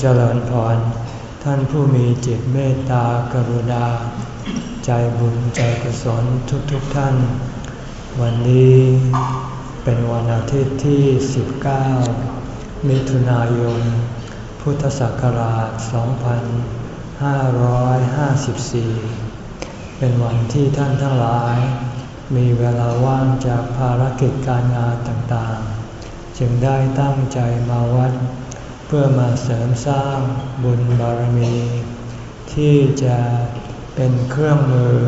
เจริญพร ท่านผู้มีจิตเมตตากรุณา ใจบุญใจกุศลทุกๆทท่าน วันนี้เป็นวันอาทิตย์ที่ 19 มิถุนายน พุทธศักราช 2554 เป็นวันที่ท่านทั้งหลาย มีเวลาว่างจากภารกิจการงานต่างๆ จึงได้ตั้งใจมาวัด พื่อมาเสริมสร้างบุญบารมี ที่จะเป็นเครื่องมือ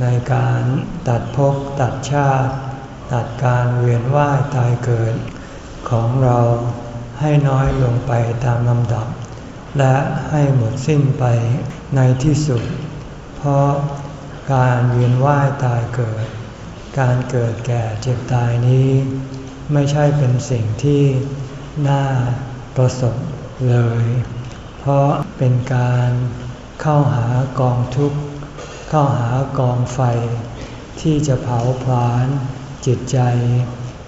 ในการตัดภพตัดชาติ ตัดการเวียนว่ายตายเกิด ของเราให้น้อยลงไปตามลำดับ และให้หมดสิ้นไปในที่สุด เพราะการเวียนว่ายตายเกิด การเกิดแก่เจ็บตายนี้ ไม่ใช่เป็นสิ่งที่น่า ประสบเลย เพราะเป็นการเข้าหากองทุกข์ เข้าหากองไฟ ที่จะเผาผลาญจิตใจ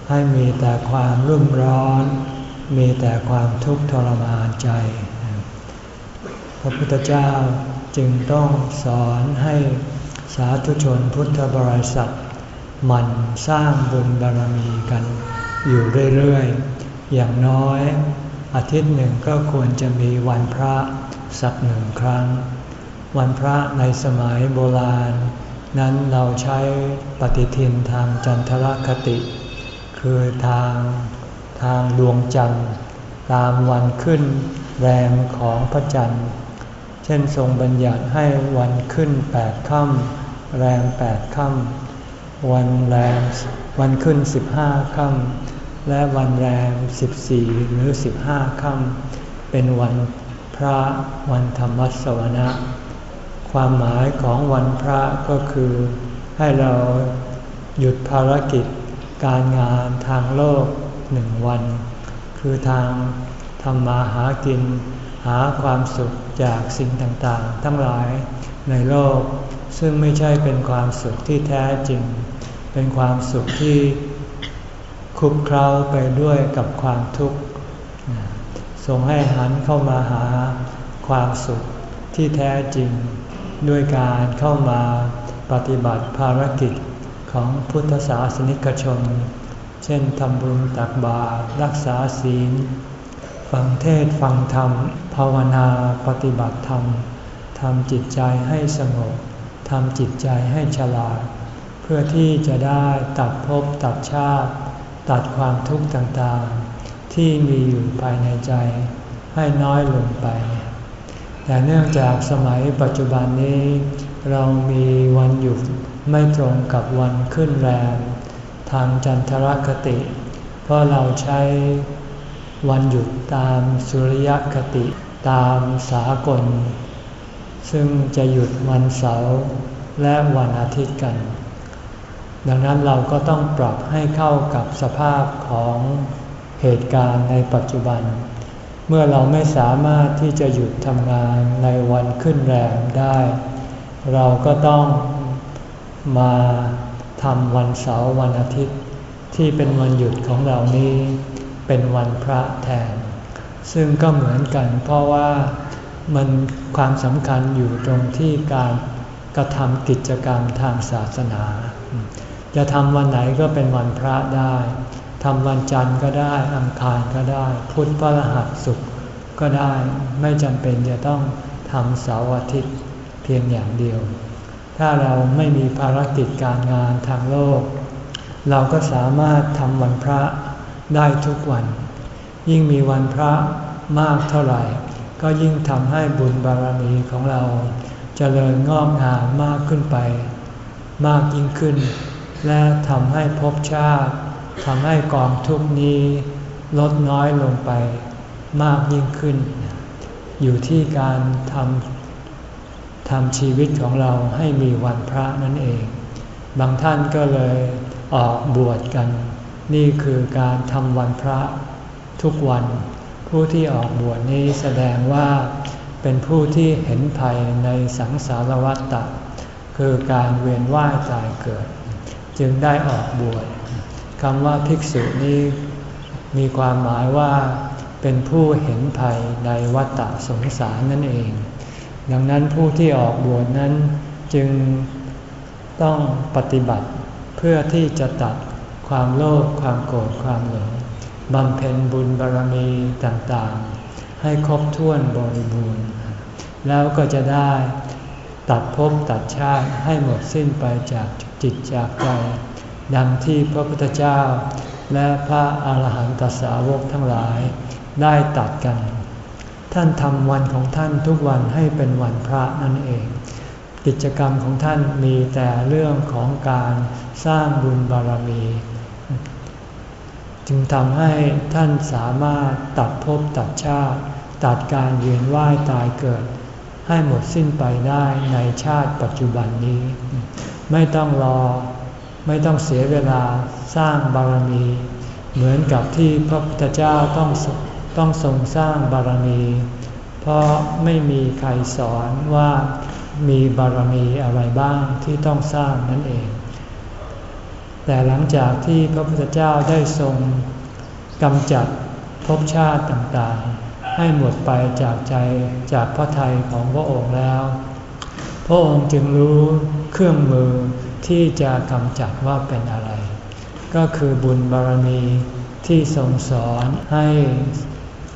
ให้มีแต่ความรุ่มร้อน มีแต่ความทุกข์ทรมานใจ พระพุทธเจ้าจึงต้องสอนให้สาธุชนพุทธบริษัทมันสร้างบุญบารมีกัน อยู่เรื่อยๆ อย่างน้อย อาทิตย์หนึ่งก็ควรจะมีวันพระสักหนึ่งครั้ง วันพระในสมัยโบราณ นั้นเราใช้ปฏิทินทางจันทรคติ คือทางทางดวงจันทร์ ตามวันขึ้นแรมของพระจันทร์ เช่นทรงบัญญัติให้วันขึ้นแปดค่ำแรมแปดค่ำวันแรมวันขึ้นสิบห้าค่ำ และวันแรม 14 หรือ 15 ค่ำเป็นวันพระวันธรรมสวนะ ความหมายของวันพระก็คือ ให้เราหยุดภารกิจการงานทางโลกหนึ่งวัน คือทางทำมาหากิน หาความสุขจากสิ่งต่างๆ ทั้งหลายในโลก ซึ่งไม่ใช่เป็นความสุขที่แท้จริง เป็นความสุขที่ คุกเคล้าไปด้วยกับความทุกข์ทรงให้หันเข้ามาหาความสุขที่แท้จริง ด้วยการเข้ามาปฏิบัติภารกิจของพุทธศาสนิกชน เช่นทำบุญตักบาตรรักษาศีล ฟังเทศฟังธรรม ภาวนาปฏิบัติธรรมทำจิตใจให้สงบทำจิตใจให้ฉลาด เพื่อที่จะได้ตัดภพตัดชาติ ตัดความทุกข์ต่างๆ ที่มีอยู่ภายในใจให้น้อยลงไป แต่เนื่องจากสมัยปัจจุบันนี้ เรามีวันหยุดไม่ตรงกับวันขึ้นแรมทางจันทรคติ เพราะเราใช้วันหยุดตามสุริยคติตามสากล ซึ่งจะหยุดวันเสาร์และวันอาทิตย์กัน ดังนั้นเราก็ต้องปรับให้เข้ากับสภาพของเหตุการณ์ในปัจจุบัน เมื่อเราไม่สามารถที่จะหยุดทำงานในวันขึ้นแรมได้ เราก็ต้องมาทำวันเสาร์วันอาทิตย์ ที่เป็นวันหยุดของเรานี้เป็นวันพระแทน ซึ่งก็เหมือนกันเพราะว่ามันความสำคัญอยู่ตรงที่การกระทำกิจกรรมทางศาสนา จะทำวันไหนก็เป็นวันพระได้ทำวันจันทร์ก็ได้อังคารก็ได้ พุธพฤหัสศุกร์ก็ได้ไม่จำเป็นจะต้องทำเสาร์อาทิตย์เพียงอย่างเดียว ถ้าเราไม่มีภารกิจการงานทางโลก เราก็สามารถทำวันพระได้ทุกวัน ยิ่งมีวันพระมากเท่าไหร่ ก็ยิ่งทำให้บุญบารมีของเราจเจริญงอกงามมากขึ้นไป มากยิ่งขึ้น และทำให้ภพชาติทำให้กองทุกนี้ลดน้อยลงไปมากยิ่งขึ้น อยู่ที่การทำทำชีวิตของเราให้มีวันพระนั่นเอง บางท่านก็เลยออกบวชกัน นี่คือการทำวันพระทุกวัน ผู้ที่ออกบวชนี้แสดงว่าเป็นผู้ที่เห็นภัยในสังสารวัฏฏะคือการเวียนว่ายตายเกิด จึงได้ออกบวชคำว่าภิกษุนี้มีความหมายว่าเป็นผู้เห็นภัยในวัฏสงสารนั่นเอง ดังนั้นผู้ที่ออกบวชนั้นจึงต้องปฏิบัติเพื่อที่จะตัดความโลภความโกรธความหลงบำเพ็ญบุญบารมีต่างๆ ให้ครบถ้วนบริบูรณ์ แล้วก็จะได้ตัดภพตัดชาติให้หมดสิ้นไปจาก จิตจากใจ ดังที่พระพุทธเจ้า และพระอาหารหันตสาวกทั้งหลายได้ตัดกัน ท่านทำวันของท่านทุกวันให้เป็นวันพระนั่นเอง กิจกรรมของท่านมีแต่เรื่องของการสร้างบุญบารมี จึงทำให้ท่านสามารถตัดภพตัดชาติ ตัดการเวียนว่ายตายเกิดให้หมดสิ้นไปได้ในชาติปัจจุบันนี้ ไม่ต้องรอ ไม่ต้องเสียเวลาสร้างบารมี เหมือนกับที่พระพุทธเจ้าต้องต้องทรงสร้างบารมี เพราะไม่มีใครสอนว่ามีบารมีอะไรบ้างที่ต้องสร้างนั่นเอง แต่หลังจากที่พระพุทธเจ้าได้ทรงกำจัดภพชาติต่างๆ ให้หมดไปจากใจจากพระทัยของพระองค์แล้ว พระองค์จึงรู้เครื่องมือที่จะกำจัดว่าเป็นอะไร ก็คือบุญบารมีที่ทรงสอนให้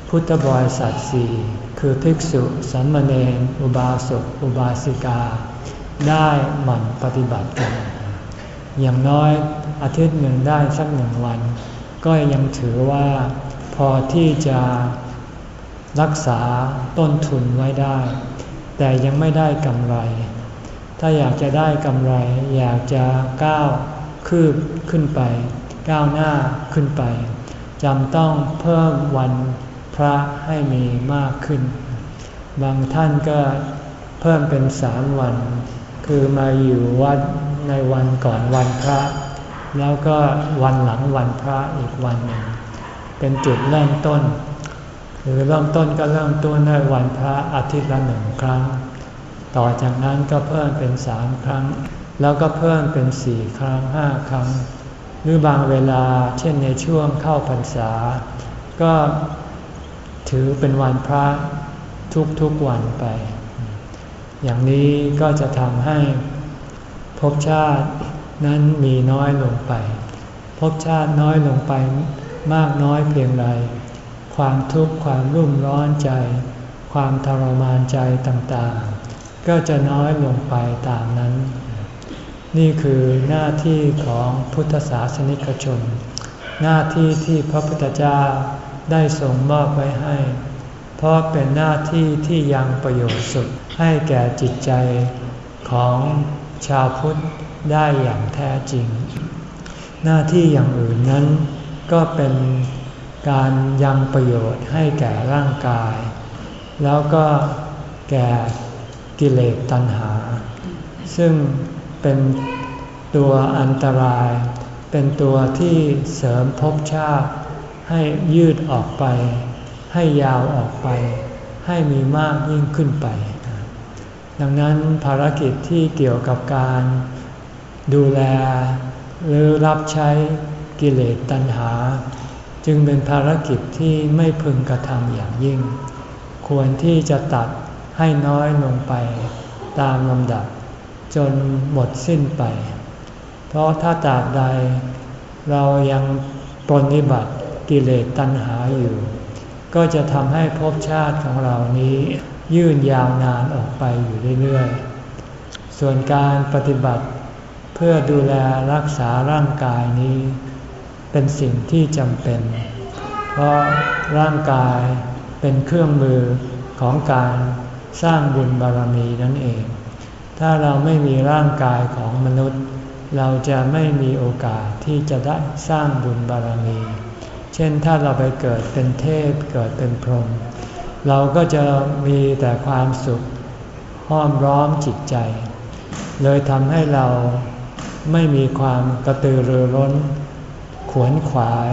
พุทธบริษัทสี่คือภิกษุสัมมเนนอุบาสกอุบาสิกา ได้หมั่นปฏิบัติกัน อย่างน้อยอาทิตย์หนึ่งได้สักหนึ่งวัน ก็ยังถือว่าพอที่จะรักษาต้นทุนไว้ได้ แต่ยังไม่ได้กำไร ถ้าอยากจะได้กำไร อยากจะก้าวคืบขึ้นไป ก้าวหน้าขึ้นไปจำต้องเพิ่มวันพระให้มีมากขึ้น บางท่านก็เพิ่มเป็นสามวัน คือมาอยู่วัดในวันก่อนวันพระ แล้วก็วันหลังวันพระอีกวันหนึ่งเป็นจุดเริ่มต้น คือเริ่มต้นก็เริ่มต้นในวันพระอาทิตย์ละหนึ่งครั้ง ต่อจากนั้นก็เพิ่มเป็นสามครั้ง แล้วก็เพิ่มเป็นสี่ครั้งห้าครั้ง หรือบางเวลาเช่นในช่วงเข้าพรรษา ก็ถือเป็นวันพระทุกๆวันไป อย่างนี้ก็จะทำให้ภพชาตินั้นมีน้อยลงไปภพชาติน้อยลงไปมากน้อยเพียงไร ความทุกข์ความรุ่มร้อนใจ ความทรมานใจต่างๆ ก็จะน้อยลงไปตามนั้น นี่คือหน้าที่ของพุทธศาสนิกชน หน้าที่ที่พระพุทธเจ้าได้ส่งมอบไว้ให้ เพราะเป็นหน้าที่ที่ยังประโยชน์สุดให้แก่จิตใจของชาวพุทธได้อย่างแท้จริง หน้าที่อย่างอื่นนั้นก็เป็น การยังประโยชน์ให้แก่ร่างกาย แล้วก็แก่กิเลสตัณหา ซึ่งเป็นตัวอันตราย เป็นตัวที่เสริมภพชาติให้ยืดออกไป ให้ยาวออกไป ให้มีมากยิ่งขึ้นไป ดังนั้นภารกิจที่เกี่ยวกับการดูแลหรือรับใช้กิเลสตัณหา จึงเป็นภารกิจที่ไม่พึงกระทำอย่างยิ่ง ควรที่จะตัดให้น้อยลงไปตามลำดับ จนหมดสิ้นไป เพราะถ้าตราบใด เรายังปฏิบัติกิเลสตัณหาอยู่ ก็จะทำให้ภพชาติของเรานี้ ยื่นยาวนานออกไปอยู่เรื่อยๆ ส่วนการปฏิบัติเพื่อดูแลรักษาร่างกายนี้ เป็นสิ่งที่จำเป็น เพราะร่างกายเป็นเครื่องมือของการสร้างบุญบารมีนั่นเอง ถ้าเราไม่มีร่างกายของมนุษย์ เราจะไม่มีโอกาสที่จะได้สร้างบุญบารมี เช่นถ้าเราไปเกิดเป็นเทพเกิดเป็นพรหมเราก็จะมีแต่ความสุขห้อมร้อมจิตใจ เลยทำให้เราไม่มีความกระตือรือร้น ขวนขวาย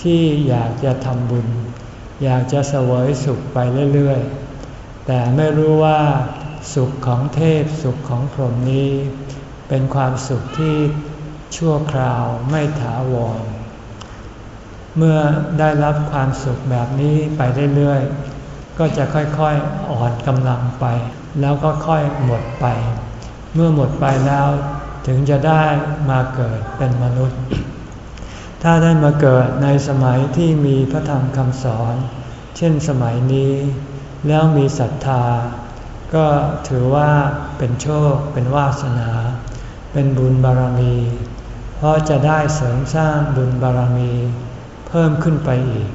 ที่อยากจะทำบุญ อยากจะเสวยสุขไปเรื่อยๆ แต่ไม่รู้ว่าสุขของเทพสุขของพรหมนี้ เป็นความสุขที่ชั่วคราวไม่ถาวร เมื่อได้รับความสุขแบบนี้ไปเรื่อยๆ ก็จะค่อยๆอ่อนกำลังไป แล้วก็ค่อยหมดไป เมื่อหมดไปแล้วถึงจะได้มาเกิดเป็นมนุษย์ ถ้าได้มาเกิดในสมัยที่มีพระธรรมคำสอน เช่นสมัยนี้ แล้วมีศรัทธา ก็ถือว่าเป็นโชค เป็นวาสนา เป็นบุญบารมี เพราะจะได้เสริมสร้างบุญบารมี เพิ่มขึ้นไปอีก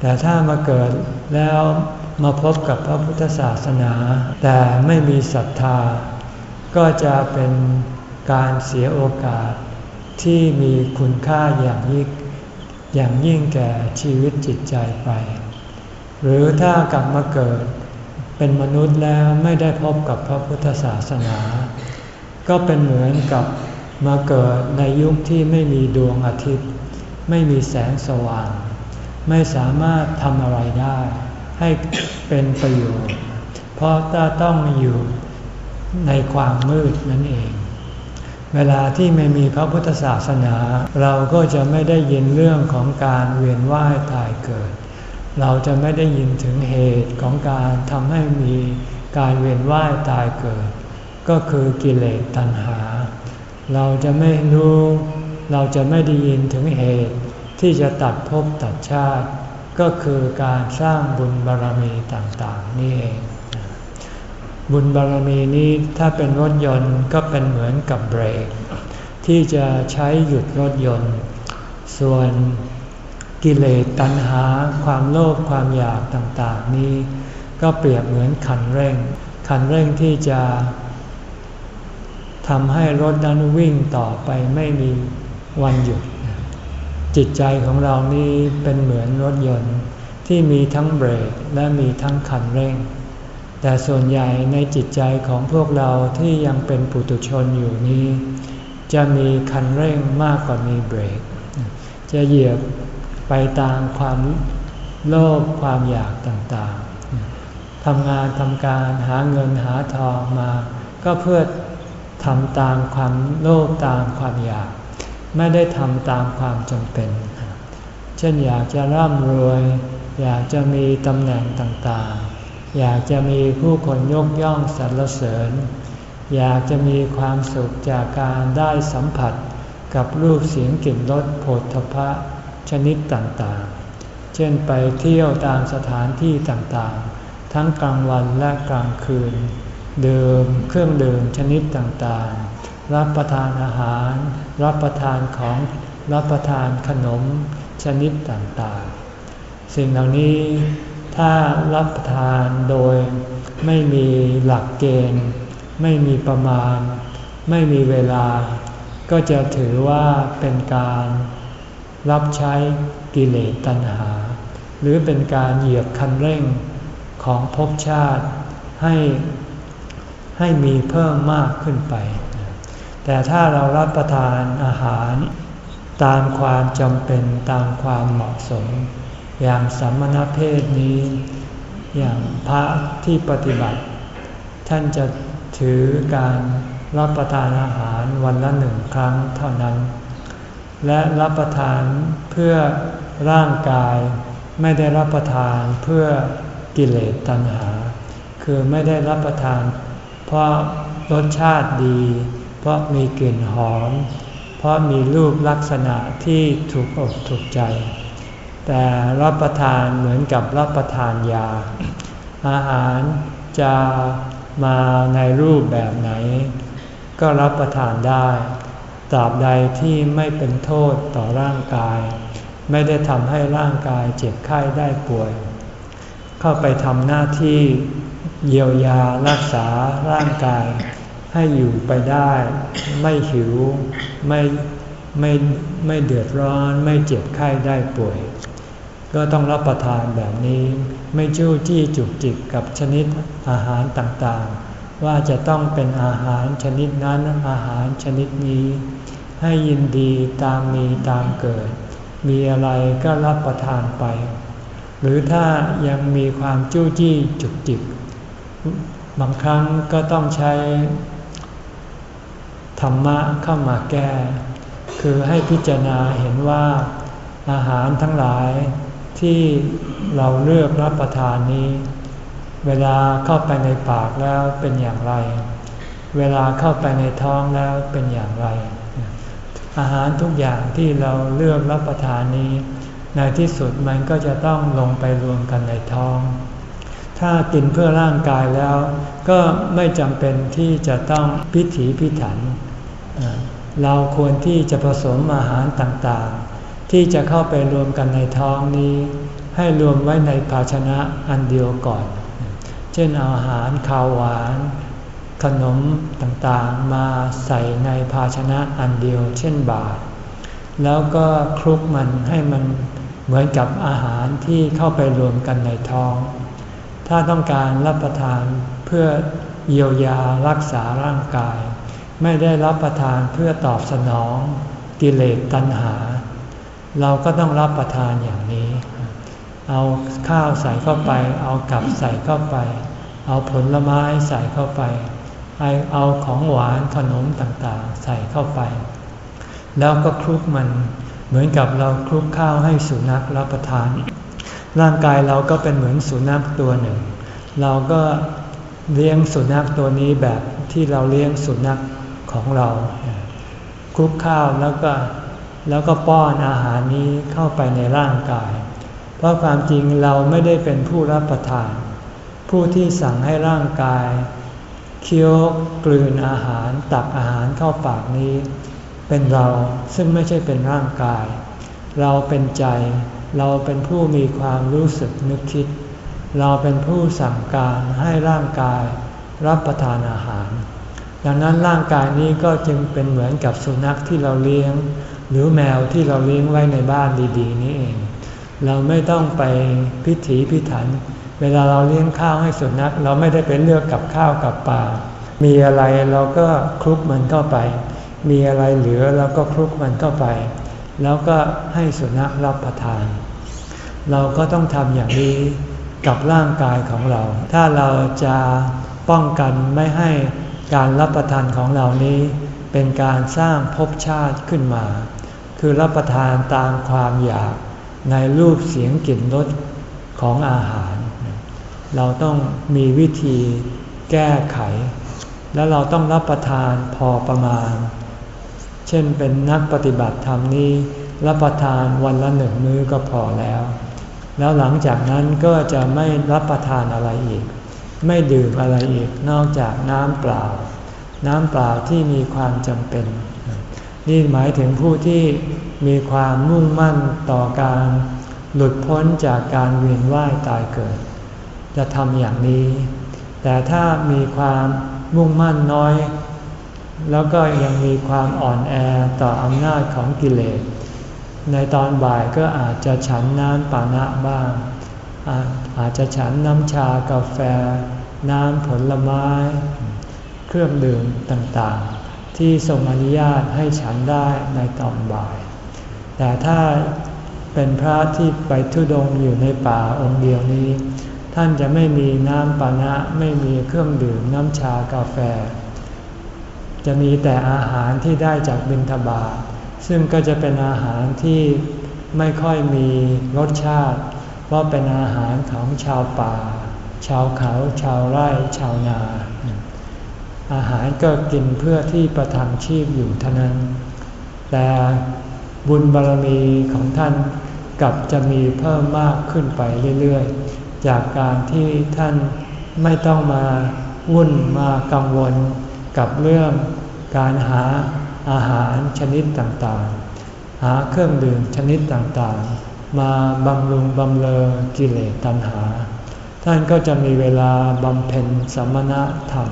แต่ถ้ามาเกิดแล้วมาพบกับพระพุทธศาสนา แต่ไม่มีศรัทธา ก็จะเป็นการเสียโอกาส ที่มีคุณค่าอย่างยิ่งอย่างยิ่งแก่ชีวิตจิตใจไป หรือถ้ากลับมาเกิดเป็นมนุษย์แล้วไม่ได้พบกับพระพุทธศาสนา ก็เป็นเหมือนกับมาเกิดในยุคที่ไม่มีดวงอาทิตย์ ไม่มีแสงสว่าง ไม่สามารถทำอะไรได้ ให้เป็นประโยชน์ เพราะถ้าต้องอยู่ในความมืดนั่นเอง เวลาที่ไม่มีพระพุทธศาสนา เราก็จะไม่ได้ยินเรื่องของการเวียนว่ายตายเกิด เราจะไม่ได้ยินถึงเหตุของการทำให้มีการเวียนว่ายตายเกิด ก็คือกิเลสตัณหา เราจะไม่รู้ เราจะไม่ได้ยินถึงเหตุ ที่จะตัดภพตัดชาติ ก็คือการสร้างบุญบารรมีต่างๆ นี่เอง บุญบารมีนี้ถ้าเป็นรถยนต์ก็เป็นเหมือนกับเบรก ที่จะใช้หยุดรถยนต์ ส่วนกิเลสตัณหา ความโลภความอยากต่างๆ นี้ ก็เปรียบเหมือนคันเร่ง คันเร่งที่จะทำให้รถนั้นวิ่งต่อไปไม่มีวันหยุด จิตใจของเรานี้เป็นเหมือนรถยนต์ที่มีทั้งเบรกและมีทั้งคันเร่ง แต่ส่วนใหญ่ในจิตใจของพวกเราที่ยังเป็นปุถุชนอยู่นี้ จะมีคันเร่งมากกว่ามีเบรก จะเหยียบไปตามความโลภความอยากต่างๆ ทำงานทำการหาเงินหาทองมา ก็เพื่อทำตามความโลภตามความอยาก ไม่ได้ทำตามความจำเป็น เช่นอยากจะร่ำรวย อยากจะมีตำแหน่งต่างๆ อยากจะมีผู้คนยกย่องสรรเสริญ อยากจะมีความสุขจากการได้สัมผัสกับรูปเสียงกลิ่นรสโผฏฐพะชนิดต่างๆ เช่นไปเที่ยวตามสถานที่ต่างๆ ทั้งกลางวันและกลางคืน เดื่มเครื่องดื่มชนิดต่างๆ รับประทานอาหาร รับประทานของรับประทานขนมชนิดต่างๆ สิ่งเหล่านี้ ถ้ารับประทานโดยไม่มีหลักเกณฑ์ ไม่มีประมาณ ไม่มีเวลา ก็จะถือว่าเป็นการรับใช้กิเลสตัณหา หรือเป็นการเหยียบคันเร่งของภพชาติให้ให้มีเพิ่มมากขึ้นไป แต่ถ้าเรารับประทานอาหารตามความจำเป็นตามความเหมาะสม อย่างสัมมณเพศนี้ อย่างพระที่ปฏิบัติ ท่านจะถือการรับประทานอาหารวันละหนึ่งครั้งเท่านั้น และรับประทานเพื่อร่างกายไม่ได้รับประทานเพื่อกิเลสตัณหา คือไม่ได้รับประทาน เพราะรสชาติดี เพราะมีกลิ่นหอม เพราะมีรูปลักษณะที่ถูกอกถูกใจ แต่รับประทานเหมือนกับรับประทานยา อาหารจะมาในรูปแบบไหน ก็รับประทานได้ตราบใดที่ไม่เป็นโทษต่อร่างกาย ไม่ได้ทำให้ร่างกายเจ็บไข้ได้ป่วย เข้าไปทำหน้าที่เยียวยารักษาร่างกาย ให้อยู่ไปได้ ไม่หิวไม่ไม่ไม่เดือดร้อนไม่เจ็บไข้ได้ป่วย ก็ต้องรับประทานแบบนี้ ไม่จู้จี้จุกจิกกับชนิดอาหารต่างๆ ว่าจะต้องเป็นอาหารชนิดนั้นอาหารชนิดนี้ ให้ยินดีตามมีตามเกิด มีอะไรก็รับประทานไป หรือถ้ายังมีความจู้จี้จุกจิก บางครั้งก็ต้องใช้ธรรมะเข้ามาแก้ คือให้พิจารณาเห็นว่าอาหารทั้งหลาย ที่เราเลือกรับประทานนี้ เวลาเข้าไปในปากแล้วเป็นอย่างไร เวลาเข้าไปในท้องแล้วเป็นอย่างไร อาหารทุกอย่างที่เราเลือกรับประทานนี้ ในที่สุดมันก็จะต้องลงไปรวมกันในท้อง ถ้ากินเพื่อร่างกายแล้ว ก็ไม่จำเป็นที่จะต้องพิถีพิถัน เราควรที่จะผสมอาหารต่างๆ ที่จะเข้าไปรวมกันในท้องนี้ ให้รวมไว้ในภาชนะอันเดียวก่อน เช่นอาหารข้าวหวาน ขนมต่างๆมาใส่ในภาชนะอันเดียว เช่นบาตรแล้วก็คลุกมันให้มันเหมือนกับอาหารที่เข้าไปรวมกันในท้อง ถ้าต้องการรับประทานเพื่อเยียวยารักษาร่างกาย ไม่ได้รับประทานเพื่อตอบสนองกิเลสตัณหา เราก็ต้องรับประทานอย่างนี้ เอาข้าวใส่เข้าไป เอากับใส่เข้าไป เอาผลไม้ใส่เข้าไปเอาของหวานขนมต่างๆ ใส่เข้าไป แล้วก็คลุกมันเหมือนกับเราคลุกข้าวให้สุนัขรับประทาน ร่างกายเราก็เป็นเหมือนสุนัขตัวหนึ่ง เราก็เลี้ยงสุนัขตัวนี้แบบที่เราเลี้ยงสุนัขของเราคลุกข้าวแล้วก็ แล้วก็ป้อนอาหารนี้เข้าไปในร่างกาย เพราะความจริงเราไม่ได้เป็นผู้รับประทาน ผู้ที่สั่งให้ร่างกาย เคี้ยวกลืนอาหารตักอาหารเข้าปากนี้ เป็นเราซึ่งไม่ใช่เป็นร่างกาย เราเป็นใจ เราเป็นผู้มีความรู้สึกนึกคิด เราเป็นผู้สั่งการให้ร่างกายรับประทานอาหาร ดังนั้นร่างกายนี้ก็จึงเป็นเหมือนกับสุนัขที่เราเลี้ยง หรือแมวที่เราเลี้ยงไว้ในบ้านดีๆ นี้เอง เราไม่ต้องไปพิถีพิถัน เวลาเราเลี้ยงข้าวให้สุนัขเราไม่ได้ไปเลือกกับข้าวกับปลามีอะไรเราก็คลุกมันเข้าไป มีอะไรเหลือเราก็คลุกมันเข้าไป แล้วก็ให้สุนัขรับประทาน เราก็ต้องทำอย่างนี้กับร่างกายของเรา ถ้าเราจะป้องกันไม่ให้การรับประทานของเรานี้ เป็นการสร้างภพชาติขึ้นมา คือรับประทานตามความอยากในรูปเสียงกลิ่นรสของอาหาร เราต้องมีวิธีแก้ไข และเราต้องรับประทานพอประมาณ เช่นเป็นนักปฏิบัติธรรมนี้ รับประทานวันละหนึ่งมื้อก็พอแล้ว แล้วหลังจากนั้นก็จะไม่รับประทานอะไรอีก ไม่ดื่มอะไรอีกนอกจากน้ำเปล่า น้ำเปล่าที่มีความจำเป็น นี่หมายถึงผู้ที่มีความมุ่งมั่นต่อการหลุดพ้นจากการเวียนว่ายตายเกิด จะทำอย่างนี้ แต่ถ้ามีความมุ่งมั่นน้อย แล้วก็ยังมีความอ่อนแอต่ออำนาจของกิเลส ในตอนบ่ายก็อาจจะฉันน้ำปานะบ้าง อาอาจจะฉันน้ำชากาแฟ น้ำผลไม้ เครื่องดื่มต่างๆ ที่ทรงอนุญาตให้ฉันได้ในตอนบ่าย แต่ถ้าเป็นพระที่ไปทุดงอยู่ในป่าองค์เดียวนี้ ท่านจะไม่มีน้ำปานะไม่มีเครื่องดื่มน้ำชากาแฟ จะมีแต่อาหารที่ได้จากบิณฑบาตซึ่งก็จะเป็นอาหารที่ไม่ค่อยมีรสชาติ เพราะเป็นอาหารของชาวป่า ชาวเขา ชาวไร่ ชาวนา อาหารก็กินเพื่อที่ประทังชีพอยู่เท่านั้น แต่บุญบารมีของท่านกับจะมีเพิ่มมากขึ้นไปเรื่อยๆ จากการที่ท่านไม่ต้องมาวุ่นมากังวลกับเรื่องการหาอาหารชนิดต่างๆ หาเครื่องดื่มชนิดต่างๆ มาบำรุงบำเลอกิเลสตัณหา ท่านก็จะมีเวลาบำเพ็ญสมณธรรม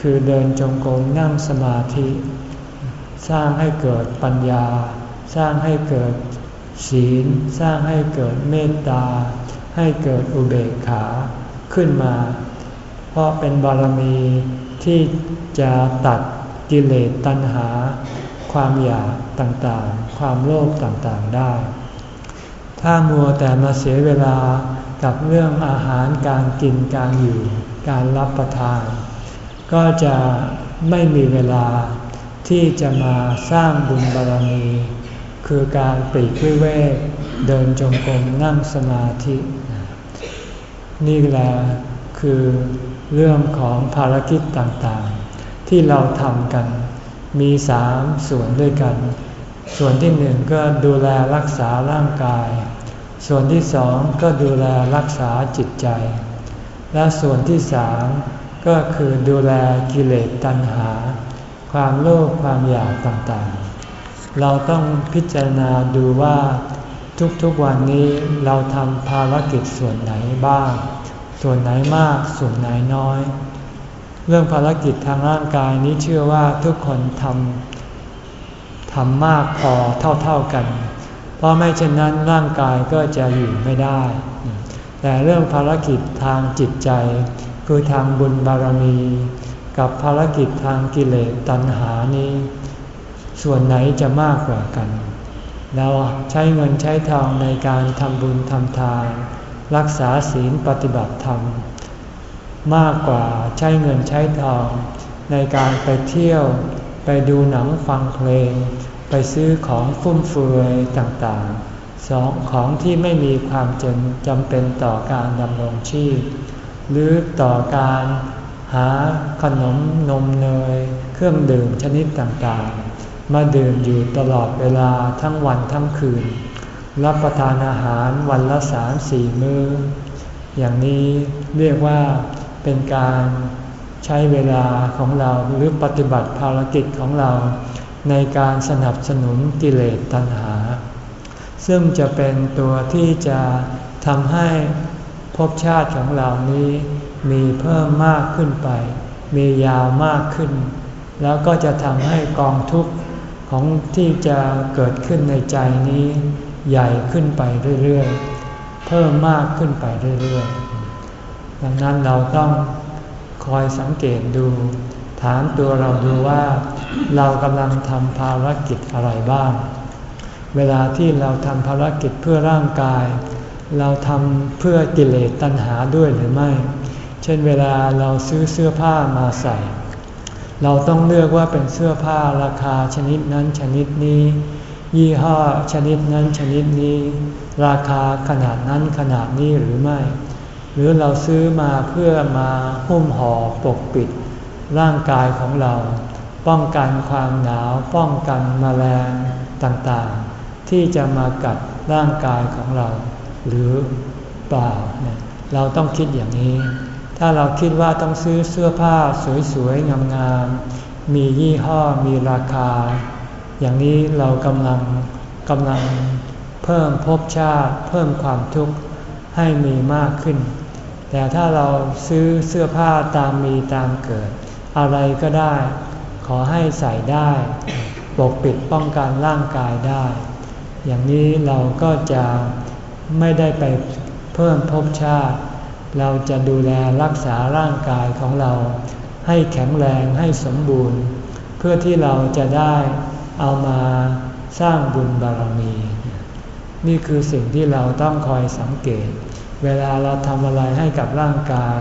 คือเดินจงกรมนั่งสมาธิ สร้างให้เกิดปัญญา สร้างให้เกิดศีล สร้างให้เกิดเมตตา ให้เกิดอุเบกขาขึ้นมา เพราะเป็นบารมีที่จะตัดกิเลสตัณหา ความอยากต่างๆ ความโลภต่างๆได้ ถ้ามัวแต่มาเสียเวลากับเรื่องอาหารการกินการอยู่ การรับประทาน ก็จะไม่มีเวลาที่จะมาสร้างบุญบารมี คือการปีกวิเวกเดินจงกรมนั่งสมาธิ นี่แหละคือเรื่องของภารกิจต่างๆ ที่เราทำกัน มีสามส่วนด้วยกัน ส่วนที่หนึ่งก็ดูแลรักษาร่างกาย ส่วนที่สองก็ดูแลรักษาจิตใจ และส่วนที่สาม ก็คือดูแลกิเลสตัณหา ความโลภความอยากต่างๆ เราต้องพิจารณาดูว่าทุกๆวันนี้เราทำภารกิจส่วนไหนบ้าง ส่วนไหนมากส่วนไหนน้อย เรื่องภารกิจทางร่างกายนี้เชื่อว่าทุกคนทำทำมากพอเท่าๆกัน เพราะไม่เช่นนั้นร่างกายก็จะอยู่ไม่ได้ แต่เรื่องภารกิจทางจิตใจ คือทางบุญบารมี กับภารกิจทางกิเลสตัณหานี้ ส่วนไหนจะมากกว่ากัน เราใช้เงินใช้ทองในการทำบุญทำทาน รักษาศีลปฏิบัติธรรม มากกว่าใช้เงินใช้ทอง ในการไปเที่ยว ไปดูหนังฟังเพลง ไปซื้อของฟุ่มเฟือยต่างๆสองของที่ไม่มีความจำจำเป็นต่อการดำรงชีพ หรือต่อการหาขนมนมเนย เครื่องดื่มชนิดต่างๆ มาดื่มอยู่ตลอดเวลาทั้งวันทั้งคืน รับประทานอาหารวันละสามสี่มื้อ อย่างนี้เรียกว่าเป็นการใช้เวลาของเราหรือปฏิบัติภารกิจของเรา ในการสนับสนุนกิเลสตัณหา ซึ่งจะเป็นตัวที่จะทำให้ ภพชาติของเรานี้มีเพิ่มมากขึ้นไป มียาวมากขึ้น แล้วก็จะทำให้กองทุกข์ของที่จะเกิดขึ้นในใจนี้ ใหญ่ขึ้นไปเรื่อยๆ เพิ่มมากขึ้นไปเรื่อยๆ ดังนั้นเราต้องคอยสังเกตดู ถามตัวเราดูว่า เรากำลังทำภารกิจอะไรบ้าง เวลาที่เราทำภารกิจเพื่อร่างกาย เราทำเพื่อกิเลสตัณหาด้วยหรือไม่ เช่นเวลาเราซื้อเสื้อผ้ามาใส่ เราต้องเลือกว่าเป็นเสื้อผ้าราคาชนิดนั้นชนิดนี้ ยี่ห้อชนิดนั้นชนิดนี้ ราคาขนาดนั้นขนาดนี้หรือไม่ หรือเราซื้อมาเพื่อมาหุ้มห่อปกปิด ร่างกายของเรา ป้องกันความหนาวป้องกันมแมลงต่างๆ ที่จะมากัดร่างกายของเรา หรือเปล่าเนี่ยเราต้องคิดอย่างนี้ ถ้าเราคิดว่าต้องซื้อเสื้อผ้าสวยๆงามๆมียี่ห้อมีราคา อย่างนี้เรากำลังกำลังเพิ่มภพชาติ เพิ่มความทุกข์ให้มีมากขึ้น แต่ถ้าเราซื้อเสื้อผ้าตามมีตามเกิด อะไรก็ได้ ขอให้ใส่ได้ ปกปิดป้องกันร่างกายได้ อย่างนี้เราก็จะ ไม่ได้ไปเพิ่มภพชาติ เราจะดูแลรักษาร่างกายของเรา ให้แข็งแรงให้สมบูรณ์ เพื่อที่เราจะได้เอามาสร้างบุญบารมี นี่คือสิ่งที่เราต้องคอยสังเกต เวลาเราทำอะไรให้กับร่างกาย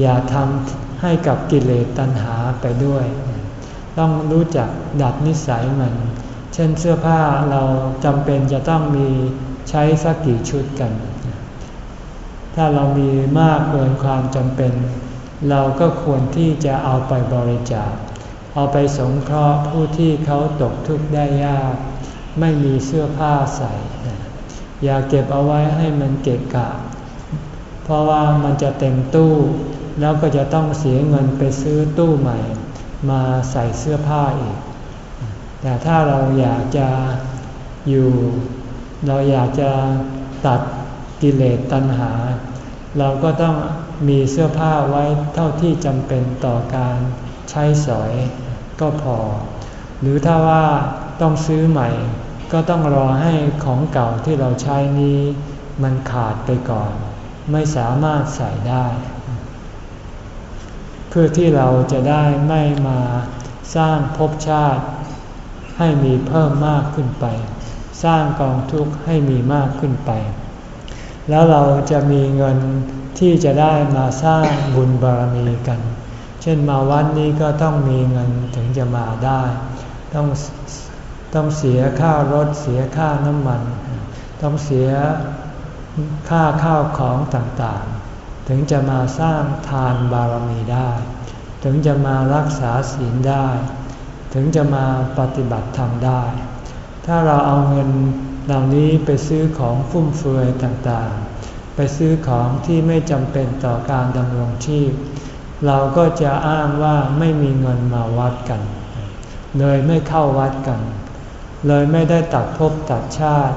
อย่าทำให้กับกิเลสตัณหาไปด้วย ต้องรู้จักดัดนิสัยมัน เช่นเสื้อผ้าเราจำเป็นจะต้องมี ใช้สักกี่ชุดกัน ถ้าเรามีมากเกินความจำเป็น เราก็ควรที่จะเอาไปบริจาค เอาไปสงเคราะห์ผู้ที่เขาตกทุกข์ได้ยาก ไม่มีเสื้อผ้าใส่ อย่าเก็บเอาไว้ให้มันเกะกะ เพราะว่ามันจะเต็มตู้ แล้วก็จะต้องเสียเงินไปซื้อตู้ใหม่ มาใส่เสื้อผ้าอีก แต่ถ้าเราอยากจะอยู่ เราอยากจะตัดกิเลสตัณหา เราก็ต้องมีเสื้อผ้าไว้เท่าที่จำเป็นต่อการใช้สอยก็พอ หรือถ้าว่าต้องซื้อใหม่ ก็ต้องรอให้ของเก่าที่เราใช้นี้ มันขาดไปก่อน ไม่สามารถใส่ได้ เพื่อที่เราจะได้ไม่มาสร้างภพชาติให้มีเพิ่มมากขึ้นไป สร้างกองทุกข์ให้มีมากขึ้นไป แล้วเราจะมีเงินที่จะได้มาสร้างบุญบารมีกัน เช่นมาวัดนี้ก็ต้องมีเงินถึงจะมาได้ ต้องต้องเสียค่ารถเสียค่าน้ำมัน ต้องเสียค่าข้าวของต่างๆ ถึงจะมาสร้างทานบารมีได้ ถึงจะมารักษาศีลได้ ถึงจะมาปฏิบัติธรรมได้ ถ้าเราเอาเงินเหล่านี้ไปซื้อของฟุ่มเฟือยต่างๆ ไปซื้อของที่ไม่จำเป็นต่อการดำรงชีพ เราก็จะอ้างว่าไม่มีเงินมาวัดกัน เลยไม่เข้าวัดกัน เลยไม่ได้ตัดภพตัดชาติ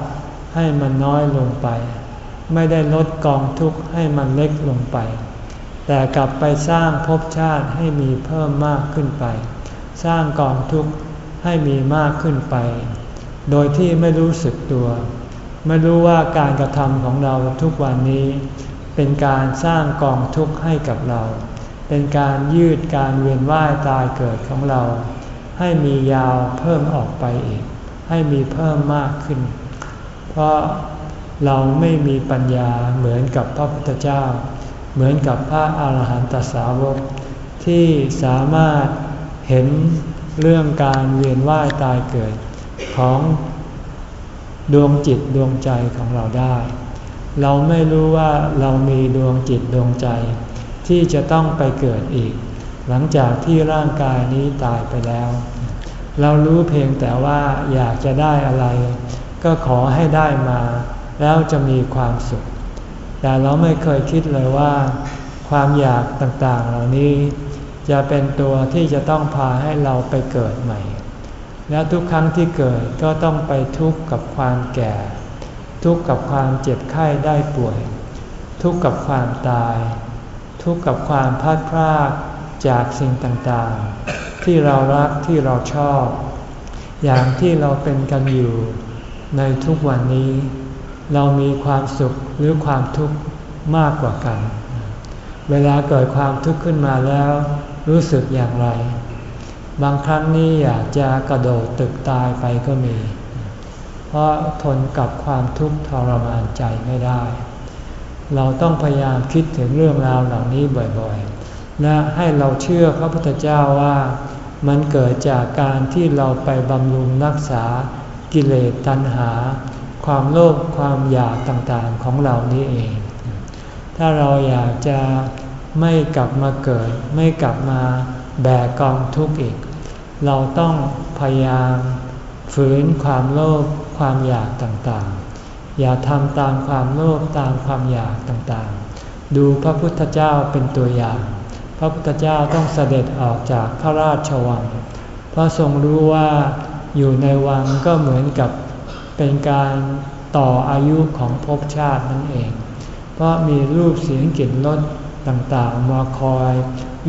ให้มันน้อยลงไป ไม่ได้ลดกองทุกข์ให้มันเล็กลงไป แต่กลับไปสร้างภพชาติให้มีเพิ่มมากขึ้นไป สร้างกองทุกข์ให้มีมากขึ้นไป โดยที่ไม่รู้สึกตัว ไม่รู้ว่าการกระทำของเราทุกวันนี้ เป็นการสร้างกองทุกข์ให้กับเรา เป็นการยืดการเวียนว่ายตายเกิดของเรา ให้มียาวเพิ่มออกไปอีก ให้มีเพิ่มมากขึ้น เพราะเราไม่มีปัญญาเหมือนกับพระพุทธเจ้า เหมือนกับพระอาหารหันตสาวก ที่สามารถเห็นเรื่องการเวียนว่ายตายเกิด ของดวงจิตดวงใจของเราได้ เราไม่รู้ว่าเรามีดวงจิตดวงใจ ที่จะต้องไปเกิดอีก หลังจากที่ร่างกายนี้ตายไปแล้ว เรารู้เพียงแต่ว่าอยากจะได้อะไร ก็ขอให้ได้มา แล้วจะมีความสุข แต่เราไม่เคยคิดเลยว่า ความอยากต่างๆเหล่านี้ จะเป็นตัวที่จะต้องพาให้เราไปเกิดใหม่ แล้วทุกครั้งที่เกิดก็ต้องไปทุกข์กับความแก่ ทุกข์กับความเจ็บไข้ได้ป่วย ทุกข์กับความตาย ทุกข์กับความพลาดพลาดจากสิ่งต่างๆ ที่เรารักที่เราชอบ อย่างที่เราเป็นกันอยู่ในทุกวันนี้ เรามีความสุขหรือความทุกข์มากกว่ากัน เวลาเกิดความทุกข์ขึ้นมาแล้ว รู้สึกอย่างไร บางครั้งนี้อยากจะกระโดดตึกตายไปก็มี เพราะทนกับความทุกข์ทรมานใจไม่ได้ เราต้องพยายามคิดถึงเรื่องราวเหล่านี้บ่อยๆ และให้เราเชื่อพระพุทธเจ้าว่ามันเกิดจากการที่เราไปบำรุงรักษากิเลสตัณหา ความโลภความอยากต่างๆของเรานี้เอง ถ้าเราอยากจะไม่กลับมาเกิด ไม่กลับมา แบกกองทุกข์อีก เราต้องพยายามฝืนความโลภความอยากต่างๆ อย่าทำตามความโลภตามความอยากต่างๆ ดูพระพุทธเจ้าเป็นตัวอย่าง พระพุทธเจ้าต้องเสด็จออกจากพระราชวัง เพราะทรงรู้ว่าอยู่ในวังก็เหมือนกับเป็นการต่ออายุของภพชาตินั่นเอง เพราะมีรูปเสียงกลิ่นรสต่างๆ มาคอย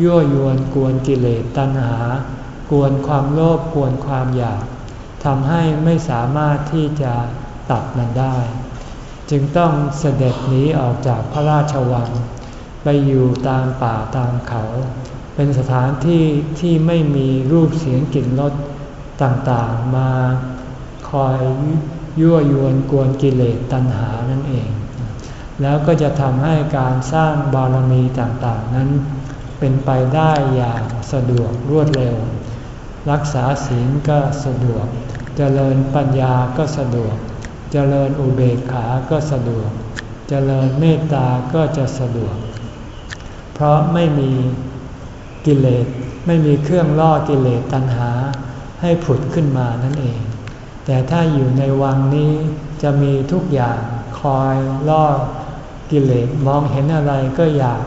ยั่วยวนกวนกิเลสตัณหา กวนความโลภกวนความอยากทำให้ไม่สามารถที่จะตัดมันได้ จึงต้องเสด็จหนีออกจากพระราชวัง ไปอยู่ตามป่าตามเขา เป็นสถานที่ที่ไม่มีรูปเสียงกลิ่นรสต่างๆมาคอยยั่วยวนกวนกิเลสตัณหานั่นเอง แล้วก็จะทำให้การสร้างบารมีต่างๆนั้น เป็นไปได้อย่างสะดวกรวดเร็ว รักษาศีลก็สะดวกเจริญปัญญาก็สะดวกเจริญอุเบกขาก็สะดวกเจริญเมตตาก็จะสะดวก เพราะไม่มีกิเลสไม่มีเครื่องล่อกิเลสตัณหาให้ผุดขึ้นมานั่นเอง แต่ถ้าอยู่ในวังนี้จะมีทุกอย่างคอยล่อกิเลสมองเห็นอะไรก็อยาก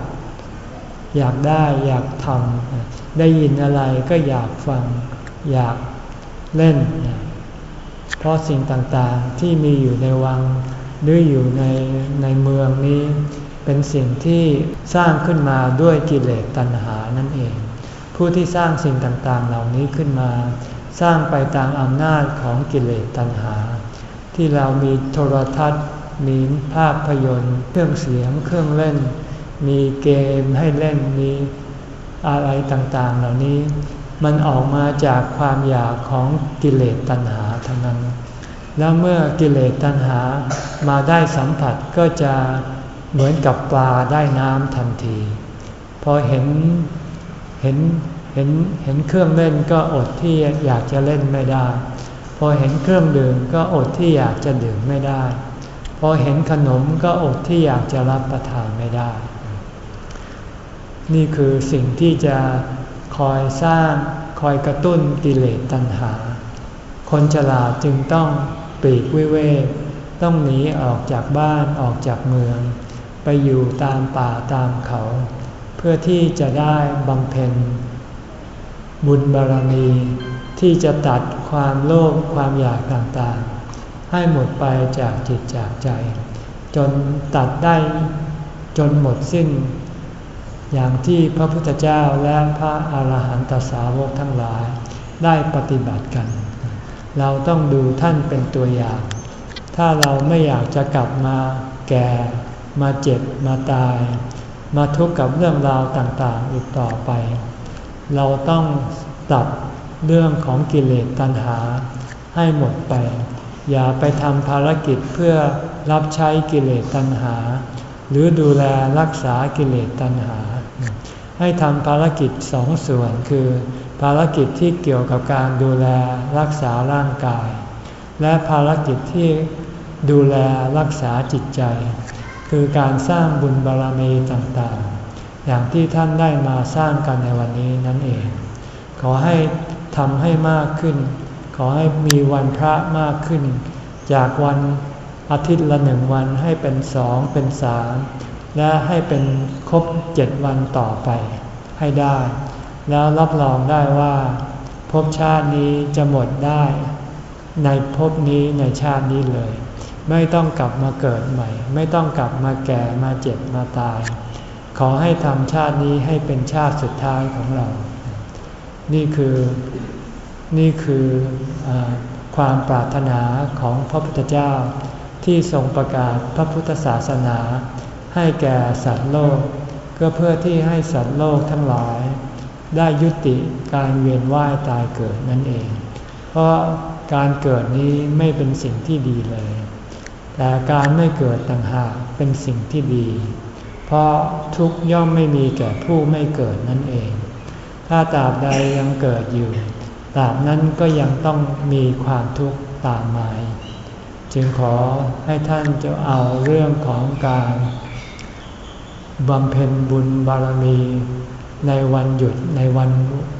อยากได้อยากทำได้ยินอะไรก็อยากฟัง อยากเล่น เพราะสิ่งต่างๆที่มีอยู่ในวัง หรืออยู่ในในเมืองนี้ เป็นสิ่งที่สร้างขึ้นมาด้วยกิเลสตัณหานั่นเอง ผู้ที่สร้างสิ่งต่างๆเหล่านี้ขึ้นมา สร้างไปตามอำนาจของกิเลสตัณหา ที่เรามีโทรทัศน์มีภาพยนตร์ เครื่องเสียงเครื่องเล่น มีเกมให้เล่นมีอะไรต่างๆ เหล่านี้ มันออกมาจากความอยากของกิเลสตัณหาทั้งนั้น แล้วเมื่อกิเลสตัณหามาได้สัมผัสก็จะเหมือนกับปลาได้น้ำทันที พอเห็นเห็นเห็นเห็นเครื่องเล่นก็อดที่อยากจะเล่นไม่ได้พพอเห็นเครื่องดื่มก็อดที่อยากจะดื่มไม่ได้ พอเห็นขนมก็อดที่อยากจะรับประทานไม่ได้ นี่คือสิ่งที่จะคอยสร้างคอยกระตุ้นกิเลสตัณหา คนฉลาดจึงต้องปีกวิเวกต้องหนีออกจากบ้านออกจากเมือง ไปอยู่ตามป่าตามเขา เพื่อที่จะได้บำเพ็ญ บุญบารมี ที่จะตัดความโลภความอยากต่างๆ ให้หมดไปจากจิตจากใจ จนตัดได้จนหมดสิ้น อย่างที่พระพุทธเจ้าและพระอาหารหันตสาวกทั้งหลายได้ปฏิบัติกัน เราต้องดูท่านเป็นตัวอย่าง ถ้าเราไม่อยากจะกลับมาแก่ มาเจ็บ มาตาย มาทุกข์กับเรื่องราวต่างๆ อีกต่อไป เราต้องตัดเรื่องของกิเลสตัณหาให้หมดไป อย่าไปทำภารกิจเพื่อรับใช้กิเลสตัณหา หรือดูแลรักษากิเลสตัณหา ให้ทำภารกิจสองส่วนคือ ภารกิจที่เกี่ยวกับการดูแลรักษาร่างกาย และภารกิจที่ดูแลรักษาจิตใจ คือการสร้างบุญบารมีต่างๆ อย่างที่ท่านได้มาสร้างกันในวันนี้นั่นเอง ขอให้ทำให้มากขึ้น ขอให้มีวันพระมากขึ้น จากวันอาทิตย์ละหนึ่งวันให้เป็นสองเป็นสาม และให้เป็นครบเจ็ดวันต่อไปให้ได้ แล้วรับรองได้ว่าภพชาตินี้จะหมดได้ ในภพนี้ในชาตินี้เลย ไม่ต้องกลับมาเกิดใหม่ ไม่ต้องกลับมาแก่มาเจ็บมาตาย ขอให้ทำชาตินี้ให้เป็นชาติสุดท้ายของเรา นี่คือนี่คืออความปรารถนาของพระพุทธเจ้าที่ทรงประกาศพระพุทธศาสนา ให้แก่สัตว์โลก ก็เพื่อที่ให้สัตว์โลกทั้งหลาย ได้ยุติการเวียนว่ายตายเกิดนั่นเอง เพราะการเกิดนี้ไม่เป็นสิ่งที่ดีเลย แต่การไม่เกิดต่างหากเป็นสิ่งที่ดี เพราะทุกย่อมไม่มีแก่ผู้ไม่เกิดนั่นเอง ถ้าตราบใดยังเกิดอยู่ตราบนั้นก็ยังต้องมีความทุกข์ตามมา จึงขอให้ท่านจะเอาเรื่องของการ บำเพ็ญบุญบารมี ในวันหยุดในวัน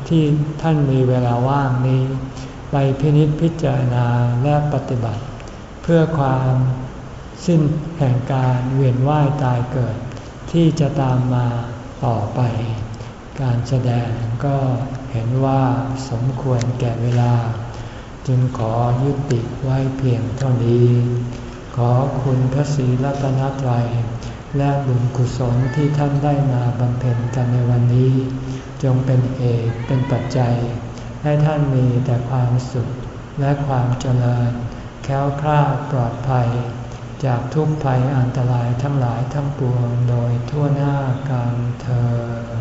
ที่ท่านมีเวลาว่างนี้ ไปพินิจพิจารณาและปฏิบัติ เพื่อความสิ้นแห่งการเวียนว่ายตายเกิด ที่จะตามมาต่อไป การแสดงก็เห็นว่าสมควรแก่เวลา จึงขอยุติไว้เพียงเท่านี้ ขอคุณพระศรีรัตนตรัย และบุญกุศลที่ท่านได้มาบำเพ็ญกันในวันนี้ จงเป็นเอกเป็นปัจจัย ให้ท่านมีแต่ความสุขและความเจริญ แค้วคลาดปลอดภัย จากทุกภัยอันตรายทั้งหลายทั้งปวงโดยทั่วหน้ากันเธอ